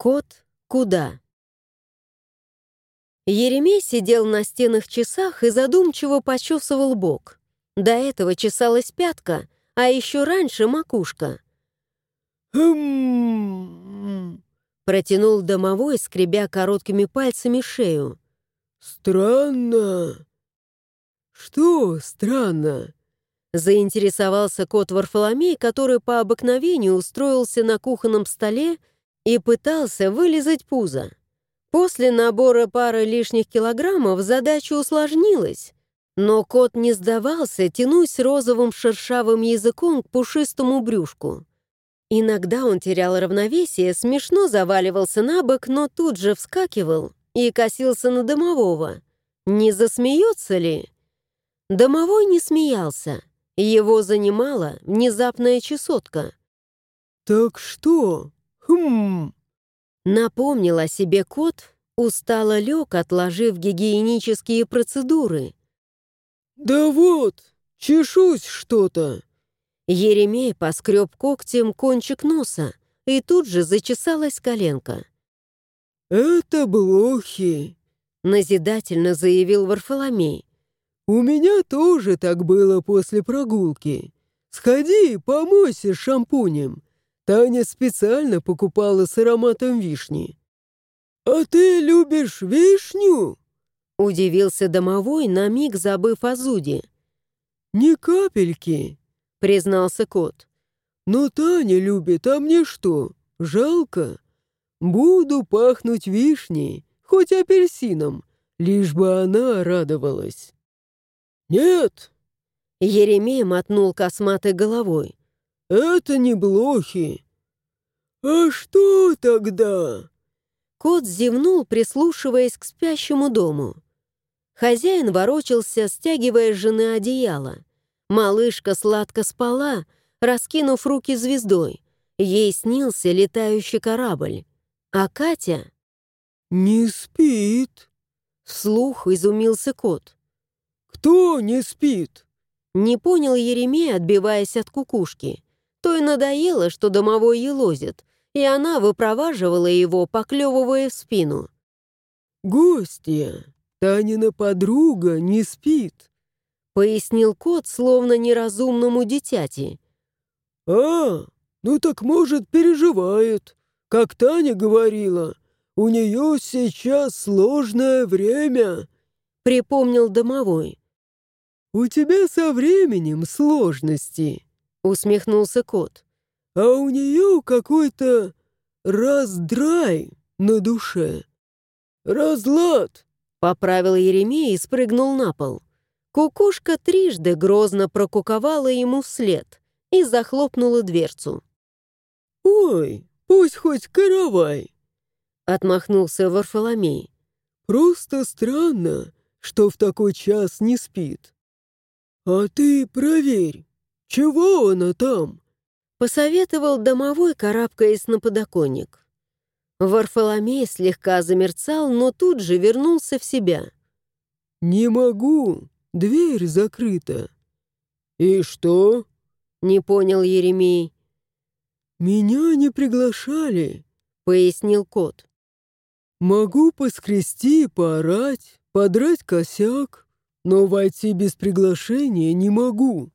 Кот куда? Еремей сидел на стенах часах и задумчиво почесывал бок. До этого чесалась пятка, а еще раньше макушка. «Хм...» Протянул домовой, скребя короткими пальцами шею. «Странно». «Что странно?» Заинтересовался кот Варфоломей, который по обыкновению устроился на кухонном столе и пытался вылизать пузо. После набора пары лишних килограммов задача усложнилась, но кот не сдавался, тянусь розовым шершавым языком к пушистому брюшку. Иногда он терял равновесие, смешно заваливался на бок, но тут же вскакивал и косился на домового. Не засмеется ли? Домовой не смеялся. Его занимала внезапная чесотка. «Так что? Хм...» Напомнил о себе кот, устало лег, отложив гигиенические процедуры. «Да вот, чешусь что-то». Еремей поскреб когтем кончик носа, и тут же зачесалась коленка. «Это блохи», — назидательно заявил Варфоломей. «У меня тоже так было после прогулки. Сходи, помойся шампунем. Таня специально покупала с ароматом вишни». «А ты любишь вишню?» Удивился домовой, на миг забыв о зуде. «Ни капельки», — признался кот. «Но Таня любит, а мне что, жалко? Буду пахнуть вишней, хоть апельсином, лишь бы она радовалась». «Нет!» Еремей мотнул косматой головой. «Это не блохи». «А что тогда?» Кот зевнул, прислушиваясь к спящему дому. Хозяин ворочался, стягивая с жены одеяло. Малышка сладко спала, раскинув руки звездой. Ей снился летающий корабль. А Катя... «Не спит», — вслух изумился кот. «Кто не спит?» Не понял Еремей, отбиваясь от кукушки. То и надоело, что домовой елозит, и она выпроваживала его, поклевывая спину. «Гостья, Танина подруга не спит», — пояснил кот, словно неразумному дитяти. «А, ну так, может, переживает. Как Таня говорила, у нее сейчас сложное время», — припомнил домовой. «У тебя со временем сложности», — усмехнулся кот. «А у нее какой-то раздрай на душе. Разлад, Поправил Еремей и спрыгнул на пол. Кукушка трижды грозно прокуковала ему вслед и захлопнула дверцу. «Ой, пусть хоть каравай!» Отмахнулся Варфоломей. «Просто странно, что в такой час не спит. А ты проверь, чего она там?» Посоветовал домовой, карабкаясь на подоконник. Варфоломей слегка замерцал, но тут же вернулся в себя. «Не могу, дверь закрыта». «И что?» — не понял Еремей. «Меня не приглашали», — пояснил кот. «Могу поскрести, поорать, подрать косяк, но войти без приглашения не могу».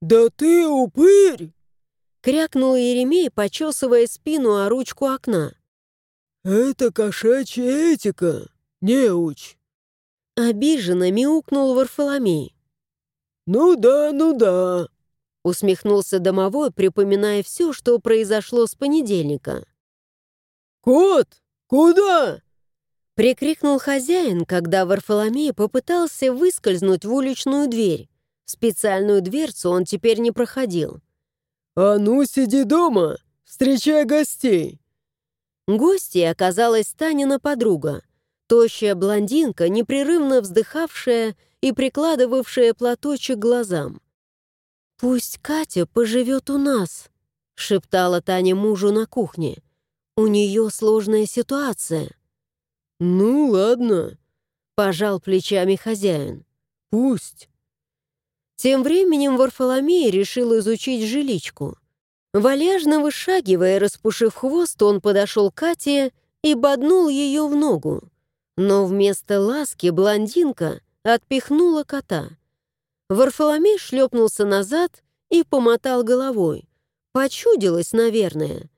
«Да ты упырь!» — крякнул Еремей, почесывая спину о ручку окна. «Это кошачья этика, неуч!» Обиженно мяукнул Варфоломей. «Ну да, ну да!» Усмехнулся домовой, припоминая все, что произошло с понедельника. «Кот, куда?» Прикрикнул хозяин, когда Варфоломей попытался выскользнуть в уличную дверь. Специальную дверцу он теперь не проходил. «А ну, сиди дома, встречай гостей!» Гостьей оказалась Танина подруга, тощая блондинка, непрерывно вздыхавшая и прикладывавшая платочек глазам. «Пусть Катя поживет у нас», — шептала Таня мужу на кухне. «У нее сложная ситуация». «Ну, ладно», — пожал плечами хозяин. «Пусть». Тем временем Варфоломей решил изучить жиличку. Вальяжно вышагивая, распушив хвост, он подошел к Кате и боднул ее в ногу. Но вместо ласки блондинка отпихнула кота. Варфоломей шлепнулся назад и помотал головой. Почудилось, наверное.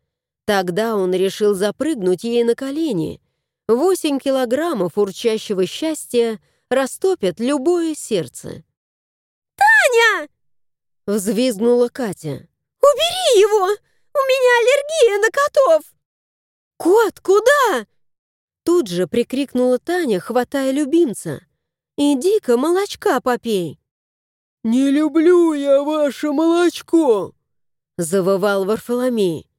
Тогда он решил запрыгнуть ей на колени. Восемь килограммов урчащего счастья растопят любое сердце. «Таня!» — взвизгнула Катя. «Убери его! У меня аллергия на котов!» «Кот, куда?» Тут же прикрикнула Таня, хватая любимца. «Иди-ка молочка попей!» «Не люблю я ваше молочко!» Завывал Варфоломей.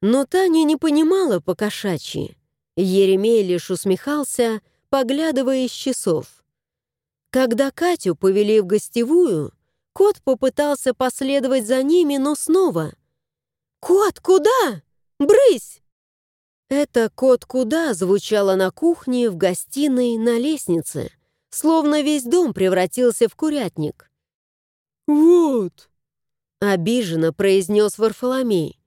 Но Таня не понимала по-кошачьи. Еремей лишь усмехался, поглядывая из часов. Когда Катю повели в гостевую, кот попытался последовать за ними, но снова. «Кот, куда? Брысь!» Это «кот куда» звучало на кухне, в гостиной, на лестнице, словно весь дом превратился в курятник. «Вот!» — обиженно произнес Варфоломей.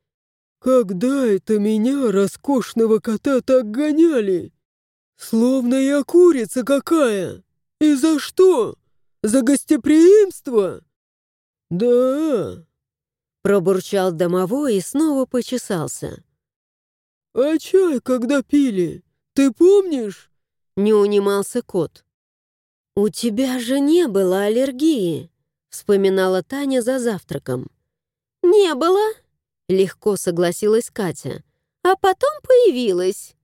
«Когда это меня, роскошного кота, так гоняли? Словно я курица какая! И за что? За гостеприимство?» «Да...» — пробурчал домовой и снова почесался. «А чай когда пили, ты помнишь?» — не унимался кот. «У тебя же не было аллергии», — вспоминала Таня за завтраком. «Не было», — легко согласилась Катя. «А потом появилась».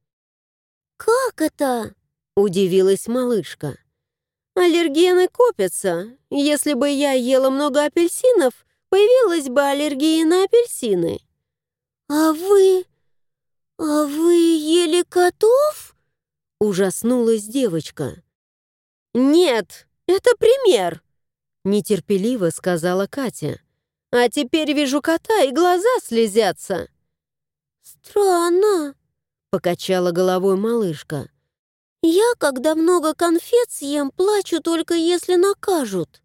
«Как это?» — удивилась малышка. «Аллергены копятся. Если бы я ела много апельсинов, появилась бы аллергия на апельсины». «А вы... а вы ели котов?» — ужаснулась девочка. «Нет, это пример», — нетерпеливо сказала Катя. «А теперь вижу кота, и глаза слезятся». «Странно», — покачала головой малышка. «Я, когда много конфет съем, плачу только если накажут».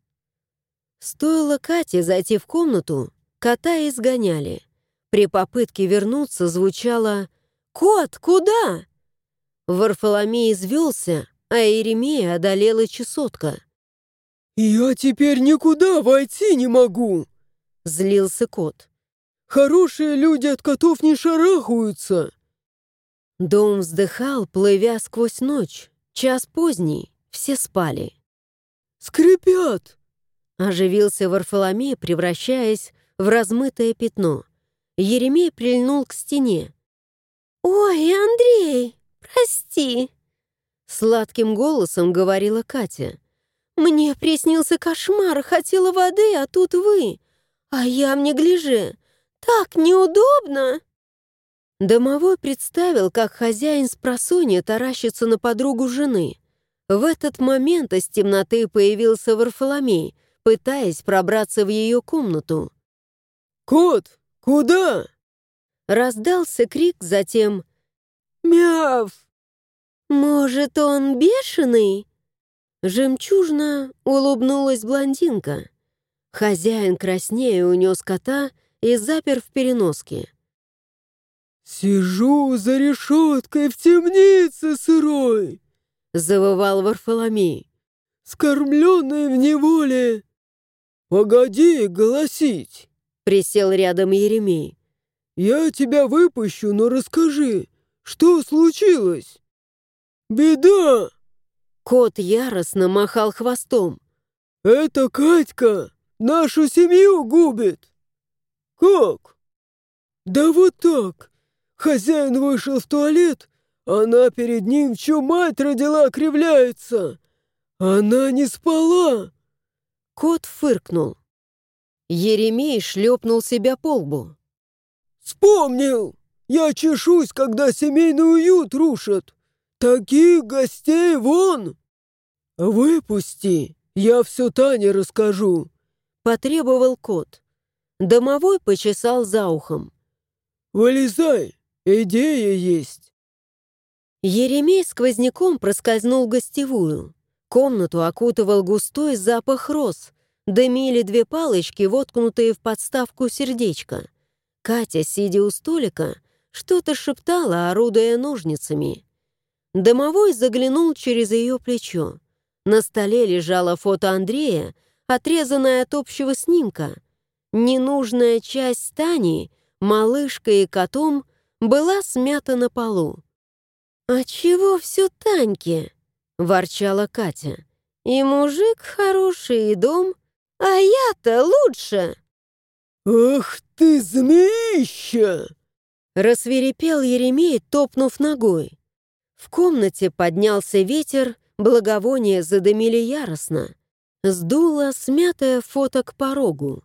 Стоило Кате зайти в комнату, кота изгоняли. При попытке вернуться звучало «Кот, куда?» Варфоломей извелся, а Иеремея одолела чесотка. «Я теперь никуда войти не могу!» — злился кот. «Хорошие люди от котов не шарахаются!» Дом вздыхал, плывя сквозь ночь. Час поздний, все спали. «Скрипят!» — оживился Варфоломей, превращаясь в размытое пятно. Еремей прильнул к стене. «Ой, Андрей, прости!» Сладким голосом говорила Катя. «Мне приснился кошмар, хотела воды, а тут вы. А я мне гляже. Так неудобно!» Домовой представил, как хозяин с просонья таращится на подругу жены. В этот момент из темноты появился Варфоломей, пытаясь пробраться в ее комнату. «Кот, куда?» Раздался крик, затем «Мяв!» «Может, он бешеный?» Жемчужно улыбнулась блондинка. Хозяин краснее унес кота и запер в переноске. «Сижу за решеткой в темнице сырой!» — завывал Варфоломей. «Скормленный в неволе!» «Погоди голосить!» — присел рядом Еремей. «Я тебя выпущу, но расскажи, что случилось?» «Беда!» Кот яростно махал хвостом. «Это Катька нашу семью губит!» «Как?» «Да вот так. Хозяин вышел в туалет, она перед ним, чью мать родила, кривляется. Она не спала!» Кот фыркнул. Еремей шлепнул себя по лбу. «Вспомнил! Я чешусь, когда семейный уют рушат. Таких гостей вон! Выпусти, я все Тане расскажу!» Потребовал кот. Домовой почесал за ухом. «Вылезай, идея есть!» Еремей сквозняком проскользнул гостевую. Комнату окутывал густой запах роз. Дымили две палочки, воткнутые в подставку сердечко. Катя, сидя у столика, что-то шептала, орудуя ножницами. Домовой заглянул через ее плечо. На столе лежало фото Андрея, отрезанное от общего снимка. Ненужная часть Тани, малышкой и котом, была смята на полу. «А чего все Таньке?» — ворчала Катя. «И мужик хороший, и дом, а я-то лучше!» «Ах ты, змеища!» Рассверепел Еремей, топнув ногой. В комнате поднялся ветер, благовония задымили яростно. Сдуло смятое фото к порогу.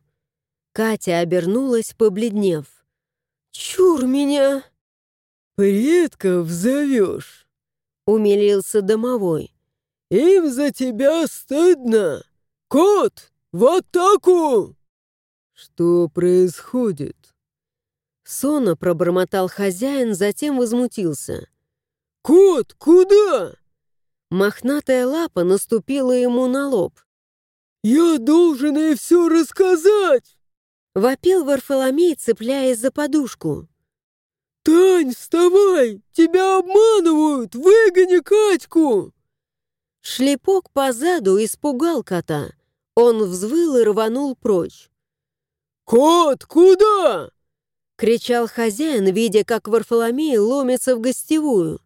Катя обернулась, побледнев. «Чур меня!» «Предков зовешь?» — умилился домовой. «Им за тебя стыдно! Кот, в атаку!» «Что происходит?» Сонно пробормотал хозяин, затем возмутился. «Кот, куда?» Мохнатая лапа наступила ему на лоб. «Я должен ей все рассказать!» Вопил Варфоломей, цепляясь за подушку. «Тань, вставай! Тебя обманывают! Выгони Катьку!» Шлепок по заду испугал кота. Он взвыл и рванул прочь. «Кот, куда?» — кричал хозяин, видя, как Варфоломей ломится в гостевую.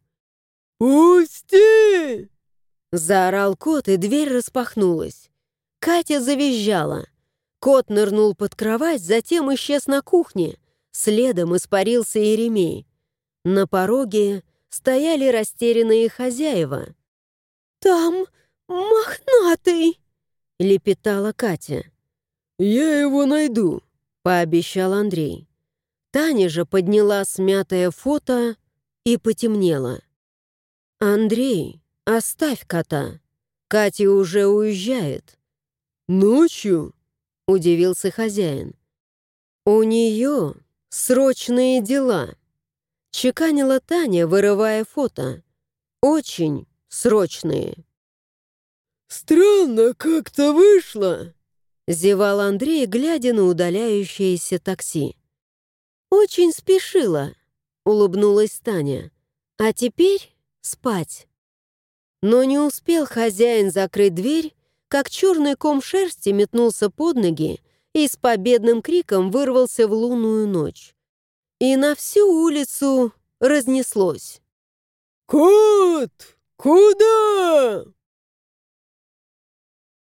«Пусти!» — заорал кот, и дверь распахнулась. Катя завизжала. Кот нырнул под кровать, затем исчез на кухне. Следом испарился Еремей. На пороге стояли растерянные хозяева. «Там мохнатый!» — лепетала Катя. «Я его найду», — пообещал Андрей. Таня же подняла смятое фото и потемнела. «Андрей, оставь кота. Катя уже уезжает». «Ночью?» — удивился хозяин. «У нее срочные дела», — чеканила Таня, вырывая фото. «Очень срочные». «Странно как-то вышло», — зевал Андрей, глядя на удаляющееся такси. «Очень спешила», — улыбнулась Таня. «А теперь спать». Но не успел хозяин закрыть дверь, как черный ком шерсти метнулся под ноги и с победным криком вырвался в лунную ночь. И на всю улицу разнеслось. «Кот, куда?»